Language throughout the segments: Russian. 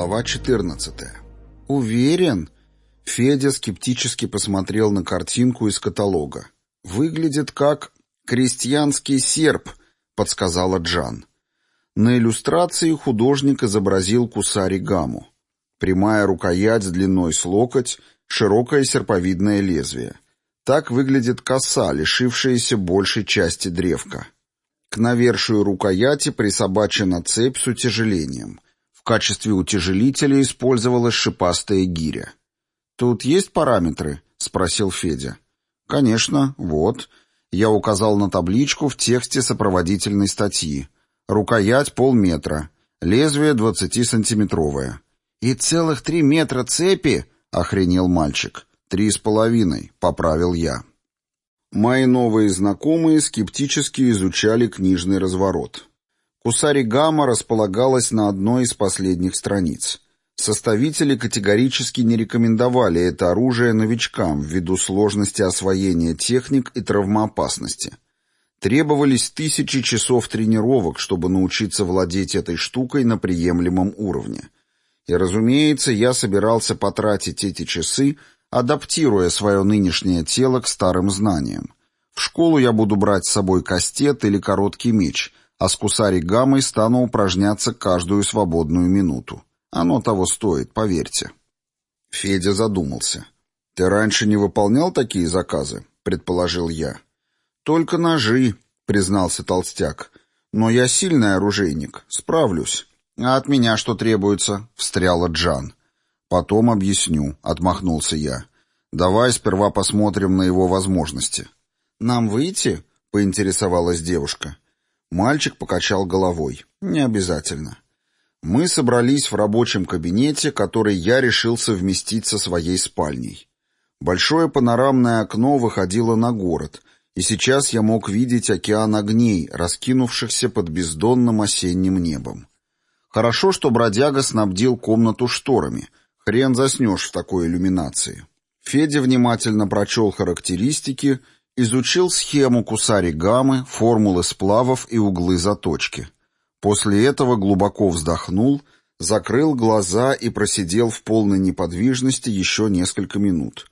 Глава 14. «Уверен?» Федя скептически посмотрел на картинку из каталога. «Выглядит как крестьянский серп», — подсказала Джан. На иллюстрации художник изобразил кусари гаму. Прямая рукоять с длиной с локоть, широкое серповидное лезвие. Так выглядит коса, лишившаяся большей части древка. К навершию рукояти присобачена цепь с утяжелением — в качестве утяжелителя использовалась шипастая гиря. «Тут есть параметры?» — спросил Федя. «Конечно, вот». Я указал на табличку в тексте сопроводительной статьи. Рукоять полметра, лезвие двадцатисантиметровое. «И целых три метра цепи?» — охренел мальчик. «Три с половиной», — поправил я. Мои новые знакомые скептически изучали книжный разворот. Кусаригама располагалась на одной из последних страниц. Составители категорически не рекомендовали это оружие новичкам ввиду сложности освоения техник и травмоопасности. Требовались тысячи часов тренировок, чтобы научиться владеть этой штукой на приемлемом уровне. И, разумеется, я собирался потратить эти часы, адаптируя свое нынешнее тело к старым знаниям. В школу я буду брать с собой кастет или короткий меч — а с кусари-гаммой стану упражняться каждую свободную минуту. Оно того стоит, поверьте. Федя задумался. «Ты раньше не выполнял такие заказы?» — предположил я. «Только ножи», — признался толстяк. «Но я сильный оружейник, справлюсь». «А от меня что требуется?» — встряла Джан. «Потом объясню», — отмахнулся я. «Давай сперва посмотрим на его возможности». «Нам выйти?» — поинтересовалась девушка. Мальчик покачал головой. «Не обязательно». Мы собрались в рабочем кабинете, который я решил совместить со своей спальней. Большое панорамное окно выходило на город, и сейчас я мог видеть океан огней, раскинувшихся под бездонным осенним небом. Хорошо, что бродяга снабдил комнату шторами. Хрен заснешь в такой иллюминации. Федя внимательно прочел характеристики Изучил схему кусари-гаммы, формулы сплавов и углы заточки. После этого глубоко вздохнул, закрыл глаза и просидел в полной неподвижности еще несколько минут.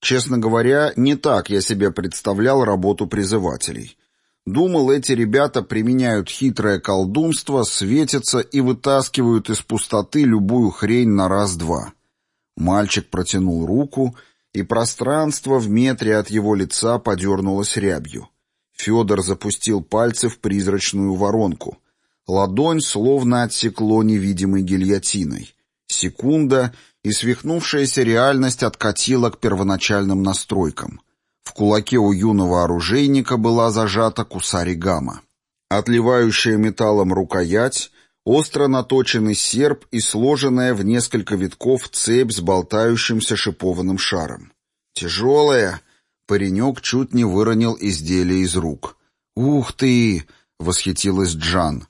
Честно говоря, не так я себе представлял работу призывателей. Думал, эти ребята применяют хитрое колдунство, светятся и вытаскивают из пустоты любую хрень на раз-два. Мальчик протянул руку и пространство в метре от его лица подернулось рябью. Федор запустил пальцы в призрачную воронку. Ладонь словно отсекло невидимой гильотиной. Секунда, и свихнувшаяся реальность откатила к первоначальным настройкам. В кулаке у юного оружейника была зажата кусаригама. Отливающая металлом рукоять остро наточенный серп и сложенная в несколько витков цепь с болтающимся шипованным шаром. «Тяжелая!» — паренек чуть не выронил изделие из рук. «Ух ты!» — восхитилась Джан.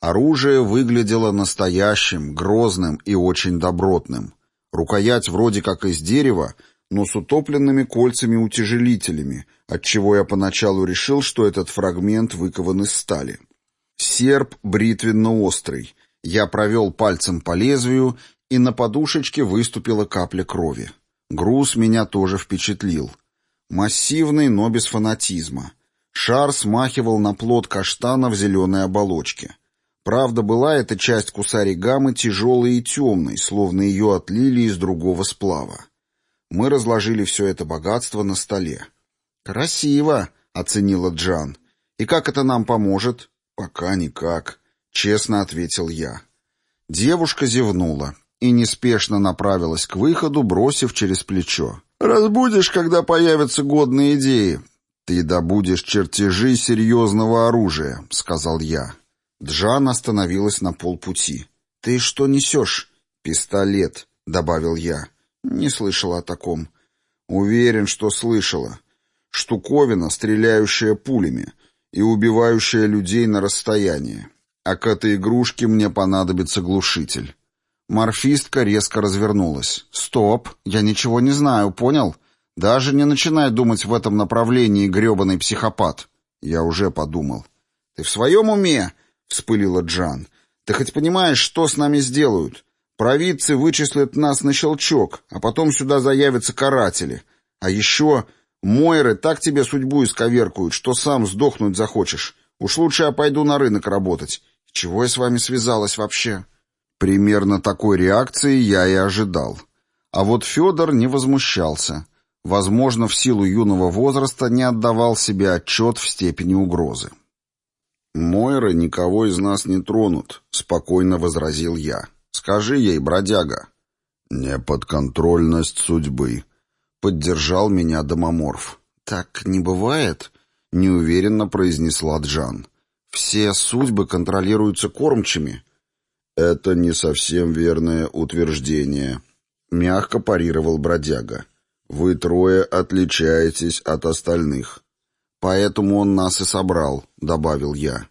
Оружие выглядело настоящим, грозным и очень добротным. Рукоять вроде как из дерева, но с утопленными кольцами-утяжелителями, отчего я поначалу решил, что этот фрагмент выкован из стали. Серп бритвенно-острый. Я провел пальцем по лезвию, и на подушечке выступила капля крови. Груз меня тоже впечатлил. Массивный, но без фанатизма. Шар смахивал на плод каштана в зеленой оболочке. Правда, была эта часть кусари-гаммы тяжелой и темной, словно ее отлили из другого сплава. Мы разложили все это богатство на столе. «Красиво», — оценила Джан. «И как это нам поможет?» «Пока никак», — честно ответил я. Девушка зевнула и неспешно направилась к выходу, бросив через плечо. «Разбудишь, когда появятся годные идеи». «Ты добудешь чертежи серьезного оружия», — сказал я. Джан остановилась на полпути. «Ты что несешь?» «Пистолет», — добавил я. «Не слышала о таком». «Уверен, что слышала. Штуковина, стреляющая пулями и убивающая людей на расстоянии. А к этой игрушке мне понадобится глушитель. Морфистка резко развернулась. «Стоп, я ничего не знаю, понял? Даже не начинай думать в этом направлении, грёбаный психопат». Я уже подумал. «Ты в своем уме?» — вспылила Джан. «Ты хоть понимаешь, что с нами сделают? Провидцы вычислят нас на щелчок, а потом сюда заявятся каратели. А еще Мойры так тебе судьбу исковеркуют, что сам сдохнуть захочешь. Уж лучше я пойду на рынок работать. Чего я с вами связалась вообще?» Примерно такой реакции я и ожидал. А вот Федор не возмущался. Возможно, в силу юного возраста не отдавал себе отчет в степени угрозы. «Мойры никого из нас не тронут», — спокойно возразил я. «Скажи ей, бродяга». «Неподконтрольность судьбы», — поддержал меня домоморф. «Так не бывает?» — неуверенно произнесла Джан. «Все судьбы контролируются кормчими». «Это не совсем верное утверждение», — мягко парировал бродяга. «Вы трое отличаетесь от остальных». «Поэтому он нас и собрал», — добавил я.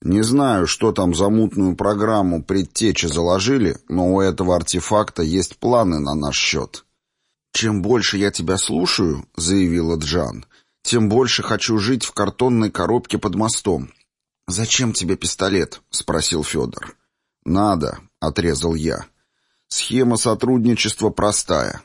«Не знаю, что там за мутную программу предтечи заложили, но у этого артефакта есть планы на наш счет». «Чем больше я тебя слушаю», — заявила Джан, — «тем больше хочу жить в картонной коробке под мостом». «Зачем тебе пистолет?» — спросил Федор. «Надо», — отрезал я. «Схема сотрудничества простая.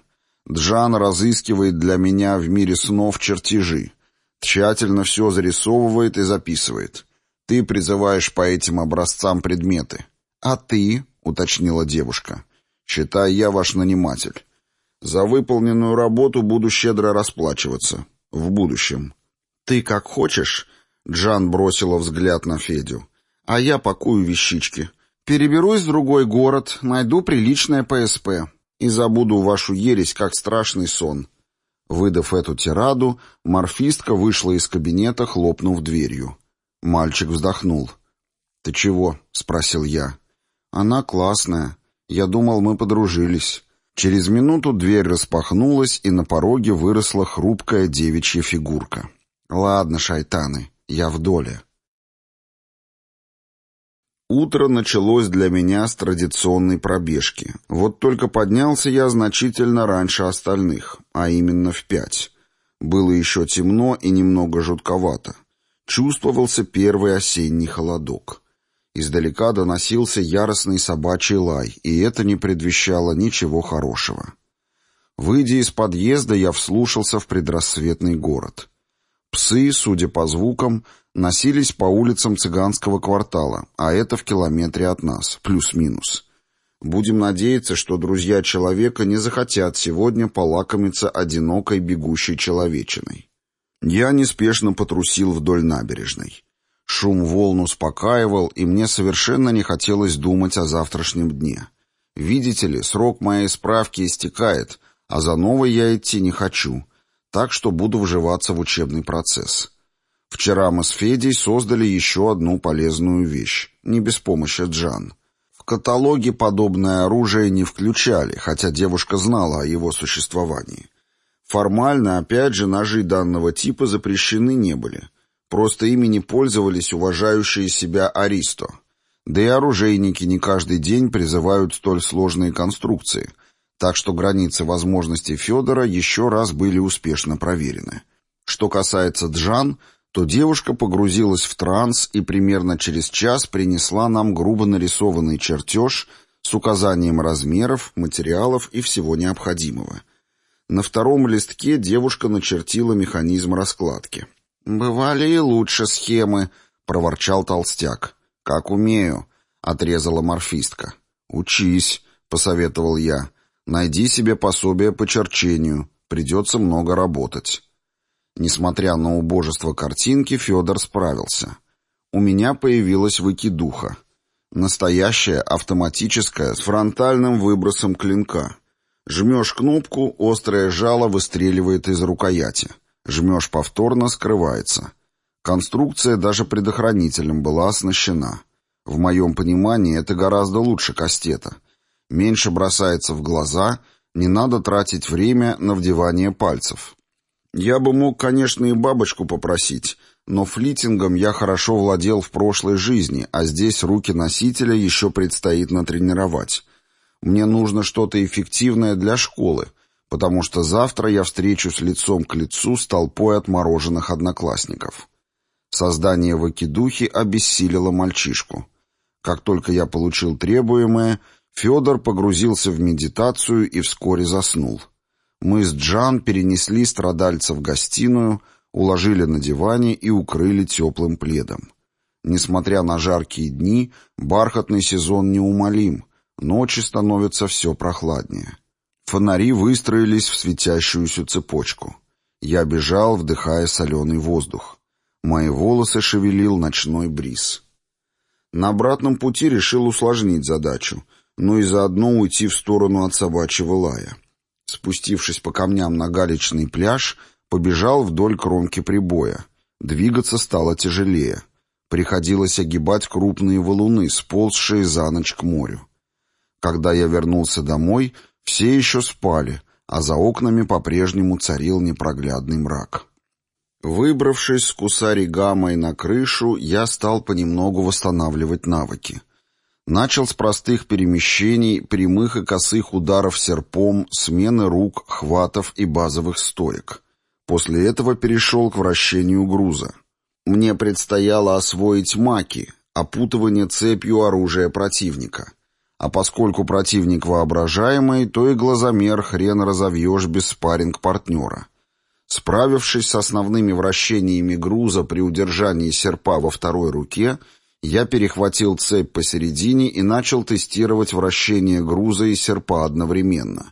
Джан разыскивает для меня в мире снов чертежи. Тщательно все зарисовывает и записывает. Ты призываешь по этим образцам предметы. А ты?» — уточнила девушка. «Считай, я ваш наниматель. За выполненную работу буду щедро расплачиваться. В будущем. Ты как хочешь, Джан бросила взгляд на Федю. А я пакую вещички. Переберусь в другой город, найду приличное ПСП и забуду вашу ересь, как страшный сон. Выдав эту тираду, морфистка вышла из кабинета, хлопнув дверью. Мальчик вздохнул. «Ты чего?» — спросил я. «Она классная. Я думал, мы подружились». Через минуту дверь распахнулась, и на пороге выросла хрупкая девичья фигурка. «Ладно, шайтаны, я в доле». Утро началось для меня с традиционной пробежки. Вот только поднялся я значительно раньше остальных, а именно в пять. Было еще темно и немного жутковато. Чувствовался первый осенний холодок. Издалека доносился яростный собачий лай, и это не предвещало ничего хорошего. Выйдя из подъезда, я вслушался в предрассветный город. Псы, судя по звукам, носились по улицам цыганского квартала, а это в километре от нас, плюс-минус. Будем надеяться, что друзья человека не захотят сегодня полакомиться одинокой бегущей человечиной. Я неспешно потрусил вдоль набережной. Шум волн успокаивал, и мне совершенно не хотелось думать о завтрашнем дне. Видите ли, срок моей справки истекает, а за новой я идти не хочу, так что буду вживаться в учебный процесс. Вчера мы с Федей создали еще одну полезную вещь, не без помощи Джан. В каталоге подобное оружие не включали, хотя девушка знала о его существовании. Формально, опять же, ножи данного типа запрещены не были — Просто ими не пользовались уважающие себя аристо. Да и оружейники не каждый день призывают столь сложные конструкции, так что границы возможностей Федора еще раз были успешно проверены. Что касается Джан, то девушка погрузилась в транс и примерно через час принесла нам грубо нарисованный чертеж с указанием размеров, материалов и всего необходимого. На втором листке девушка начертила механизм раскладки. «Бывали и лучше схемы», — проворчал толстяк. «Как умею», — отрезала морфистка. «Учись», — посоветовал я. «Найди себе пособие по черчению. Придется много работать». Несмотря на убожество картинки, Федор справился. У меня появилась выкидуха. Настоящая, автоматическая, с фронтальным выбросом клинка. Жмешь кнопку, острое жало выстреливает из рукояти. Жмешь повторно, скрывается. Конструкция даже предохранителем была оснащена. В моем понимании это гораздо лучше кастета. Меньше бросается в глаза, не надо тратить время на вдевание пальцев. Я бы мог, конечно, и бабочку попросить, но флитингом я хорошо владел в прошлой жизни, а здесь руки носителя еще предстоит натренировать. Мне нужно что-то эффективное для школы, потому что завтра я встречусь лицом к лицу с толпой отмороженных одноклассников. Создание вакидухи обессилило мальчишку. Как только я получил требуемое, Федор погрузился в медитацию и вскоре заснул. Мы с Джан перенесли страдальца в гостиную, уложили на диване и укрыли теплым пледом. Несмотря на жаркие дни, бархатный сезон неумолим, ночи становятся все прохладнее. Фонари выстроились в светящуюся цепочку. Я бежал, вдыхая соленый воздух. Мои волосы шевелил ночной бриз. На обратном пути решил усложнить задачу, но и заодно уйти в сторону от собачьего лая. Спустившись по камням на галечный пляж, побежал вдоль кромки прибоя. Двигаться стало тяжелее. Приходилось огибать крупные валуны, сползшие за ночь к морю. Когда я вернулся домой, все еще спали, а за окнами по-прежнему царил непроглядный мрак. Выбравшись с кусари-гамой на крышу, я стал понемногу восстанавливать навыки. Начал с простых перемещений, прямых и косых ударов серпом, смены рук, хватов и базовых стоек. После этого перешел к вращению груза. Мне предстояло освоить маки, опутывание цепью оружия противника. А поскольку противник воображаемый, то и глазомер хрен разовьешь без спарринг-партнера. Справившись с основными вращениями груза при удержании серпа во второй руке, я перехватил цепь посередине и начал тестировать вращение груза и серпа одновременно.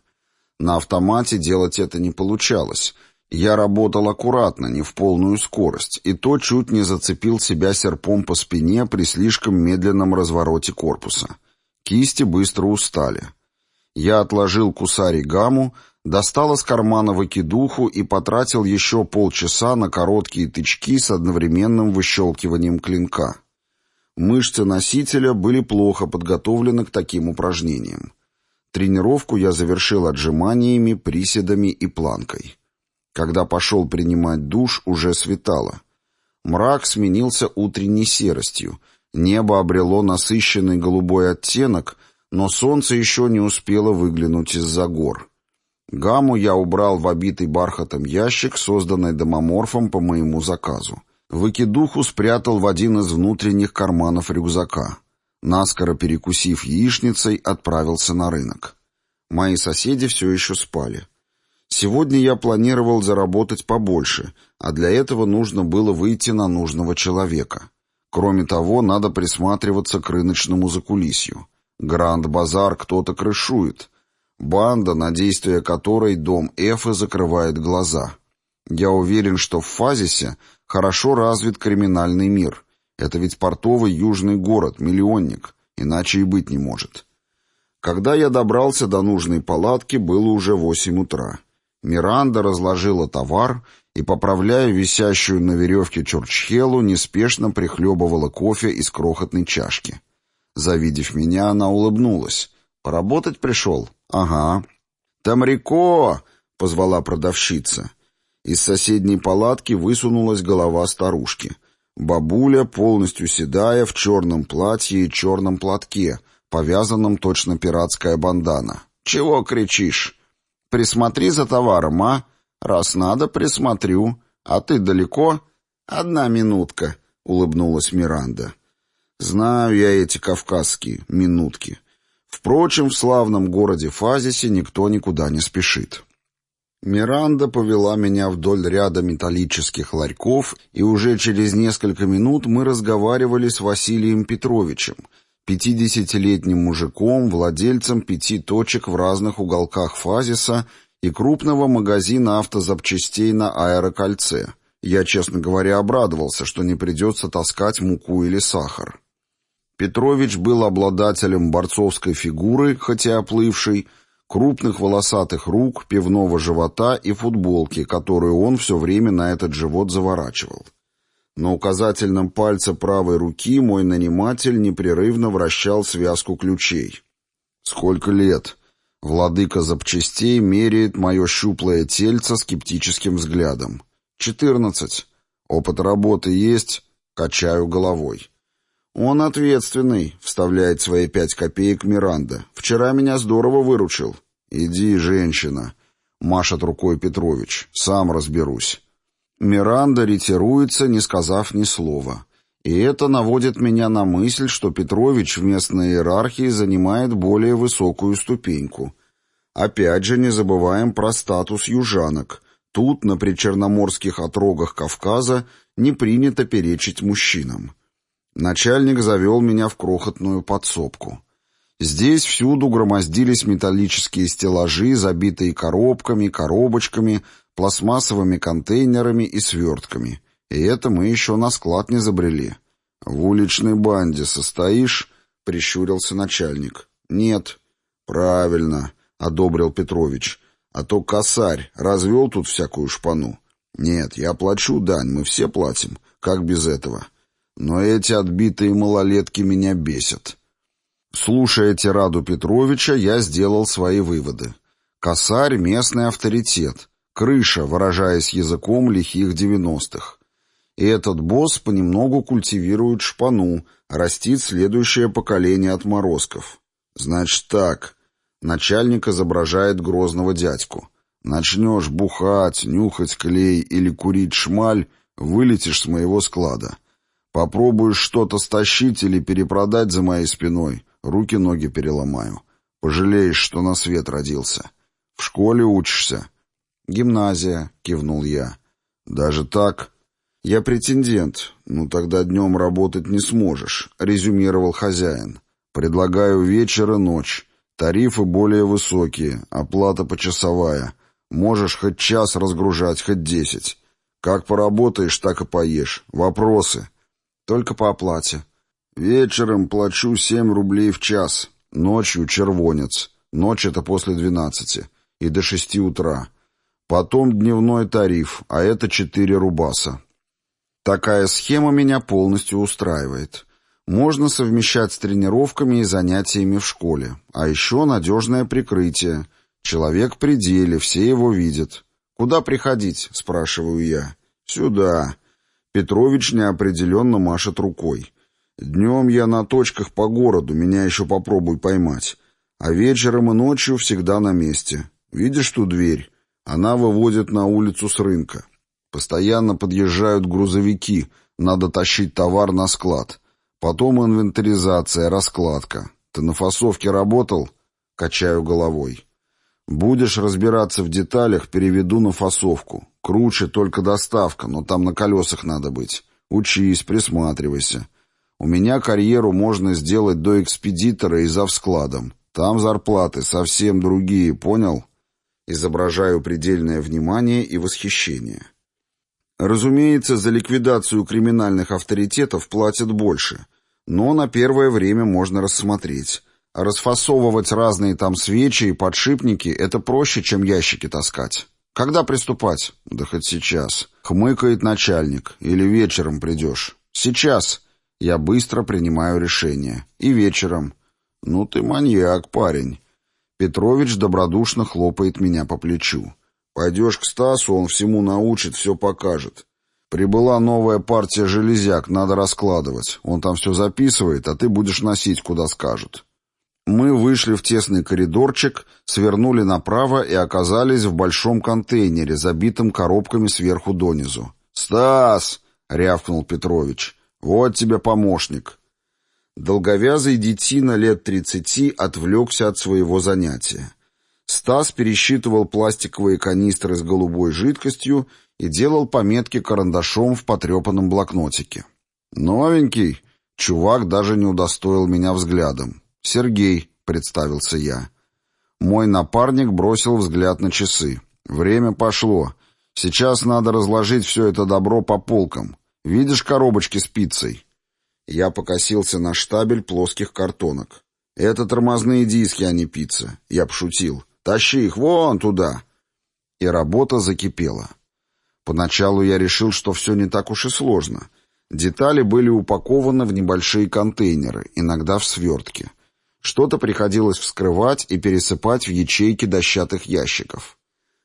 На автомате делать это не получалось — я работал аккуратно, не в полную скорость, и то чуть не зацепил себя серпом по спине при слишком медленном развороте корпуса. Кисти быстро устали. Я отложил кусари гамму, достал из кармана выкидуху и потратил еще полчаса на короткие тычки с одновременным выщелкиванием клинка. Мышцы носителя были плохо подготовлены к таким упражнениям. Тренировку я завершил отжиманиями, приседами и планкой. Когда пошел принимать душ, уже светало. Мрак сменился утренней серостью. Небо обрело насыщенный голубой оттенок, но солнце еще не успело выглянуть из-за гор. Гамму я убрал в обитый бархатом ящик, созданный домоморфом по моему заказу. Выкидуху спрятал в один из внутренних карманов рюкзака. Наскоро перекусив яичницей, отправился на рынок. Мои соседи все еще спали. Сегодня я планировал заработать побольше, а для этого нужно было выйти на нужного человека. Кроме того, надо присматриваться к рыночному закулисью. Гранд-базар кто-то крышует. Банда, на действие которой дом Эфы закрывает глаза. Я уверен, что в Фазисе хорошо развит криминальный мир. Это ведь портовый южный город, миллионник, иначе и быть не может. Когда я добрался до нужной палатки, было уже восемь утра. Миранда разложила товар и, поправляя висящую на веревке чурчхелу, неспешно прихлебывала кофе из крохотной чашки. Завидев меня, она улыбнулась. «Поработать пришел?» «Ага». «Тамрико!» — позвала продавщица. Из соседней палатки высунулась голова старушки. Бабуля, полностью седая, в черном платье и черном платке, повязанном точно пиратская бандана. «Чего кричишь?» Присмотри за товаром, а? Раз надо, присмотрю. А ты далеко? Одна минутка, улыбнулась Миранда. Знаю я эти кавказские минутки. Впрочем, в славном городе Фазисе никто никуда не спешит. Миранда повела меня вдоль ряда металлических ларьков, и уже через несколько минут мы разговаривали с Василием Петровичем, пятидесятилетним мужиком, владельцем пяти точек в разных уголках Фазиса и крупного магазина автозапчастей на аэрокольце. Я, честно говоря, обрадовался, что не придется таскать муку или сахар. Петрович был обладателем борцовской фигуры, хотя оплывшей, крупных волосатых рук, пивного живота и футболки, которую он все время на этот живот заворачивал. На указательном пальце правой руки мой наниматель непрерывно вращал связку ключей. «Сколько лет?» Владыка запчастей меряет мое щуплое тельце скептическим взглядом. «Четырнадцать. Опыт работы есть?» Качаю головой. «Он ответственный», — вставляет свои пять копеек Миранда. «Вчера меня здорово выручил». «Иди, женщина», — машет рукой Петрович. «Сам разберусь». Миранда ретируется, не сказав ни слова. И это наводит меня на мысль, что Петрович в местной иерархии занимает более высокую ступеньку. Опять же не забываем про статус южанок. Тут, на причерноморских отрогах Кавказа, не принято перечить мужчинам. Начальник завел меня в крохотную подсобку. Здесь всюду громоздились металлические стеллажи, забитые коробками, коробочками, пластмассовыми контейнерами и свертками. И это мы еще на склад не забрели. «В уличной банде состоишь?» — прищурился начальник. «Нет». «Правильно», — одобрил Петрович. «А то косарь развел тут всякую шпану». «Нет, я плачу дань, мы все платим. Как без этого?» Но эти отбитые малолетки меня бесят. Слушая тираду Петровича, я сделал свои выводы. Косарь — местный авторитет. Крыша, выражаясь языком лихих девяностых. И этот босс понемногу культивирует шпану, растит следующее поколение отморозков. Значит так, начальник изображает грозного дядьку. Начнешь бухать, нюхать клей или курить шмаль, вылетишь с моего склада. Попробуешь что-то стащить или перепродать за моей спиной, руки-ноги переломаю. Пожалеешь, что на свет родился. В школе учишься. Гимназия, кивнул я. Даже так? Я претендент. Ну тогда днем работать не сможешь, резюмировал хозяин. Предлагаю вечер и ночь. Тарифы более высокие, оплата почасовая. Можешь хоть час разгружать, хоть десять. Как поработаешь, так и поешь. Вопросы? Только по оплате. Вечером плачу семь рублей в час. Ночью червонец. Ночь это после двенадцати. И до шести утра. Потом дневной тариф, а это четыре рубаса. Такая схема меня полностью устраивает. Можно совмещать с тренировками и занятиями в школе. А еще надежное прикрытие. Человек при деле, все его видят. «Куда приходить?» — спрашиваю я. «Сюда». Петрович неопределенно машет рукой. «Днем я на точках по городу, меня еще попробуй поймать. А вечером и ночью всегда на месте. Видишь ту дверь? Она выводит на улицу с рынка. Постоянно подъезжают грузовики, надо тащить товар на склад. Потом инвентаризация, раскладка. Ты на фасовке работал?» Качаю головой. «Будешь разбираться в деталях, переведу на фасовку. Круче только доставка, но там на колесах надо быть. Учись, присматривайся. У меня карьеру можно сделать до экспедитора и завскладом. Там зарплаты совсем другие, понял? Изображаю предельное внимание и восхищение. Разумеется, за ликвидацию криминальных авторитетов платят больше, но на первое время можно рассмотреть. А расфасовывать разные там свечи и подшипники — это проще, чем ящики таскать. «Когда приступать?» «Да хоть сейчас». Хмыкает начальник. «Или вечером придешь?» «Сейчас». Я быстро принимаю решение. «И вечером». «Ну ты маньяк, парень». Петрович добродушно хлопает меня по плечу. «Пойдешь к Стасу, он всему научит, все покажет. Прибыла новая партия железяк, надо раскладывать. Он там все записывает, а ты будешь носить, куда скажут». Мы вышли в тесный коридорчик, свернули направо и оказались в большом контейнере, забитом коробками сверху донизу. «Стас!» — рявкнул Петрович. «Вот тебе помощник». Долговязый детина лет тридцати отвлекся от своего занятия. Стас пересчитывал пластиковые канистры с голубой жидкостью и делал пометки карандашом в потрепанном блокнотике. «Новенький?» Чувак даже не удостоил меня взглядом. «Сергей», — представился я. Мой напарник бросил взгляд на часы. «Время пошло. Сейчас надо разложить все это добро по полкам. Видишь коробочки с пиццей?» Я покосился на штабель плоских картонок. «Это тормозные диски, а не пицца». Я пошутил. «Тащи их вон туда!» И работа закипела. Поначалу я решил, что все не так уж и сложно. Детали были упакованы в небольшие контейнеры, иногда в свертке. Что-то приходилось вскрывать и пересыпать в ячейки дощатых ящиков.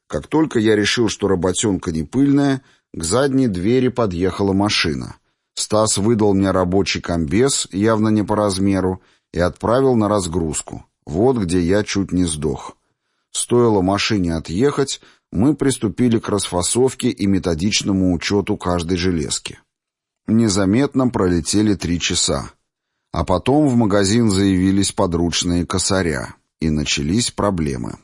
Как только я решил, что работенка не пыльная, к задней двери подъехала машина. Стас выдал мне рабочий комбез, явно не по размеру, и отправил на разгрузку. Вот где я чуть не сдох. Стоило машине отъехать, мы приступили к расфасовке и методичному учету каждой железки. Незаметно пролетели три часа. А потом в магазин заявились подручные косаря, и начались проблемы.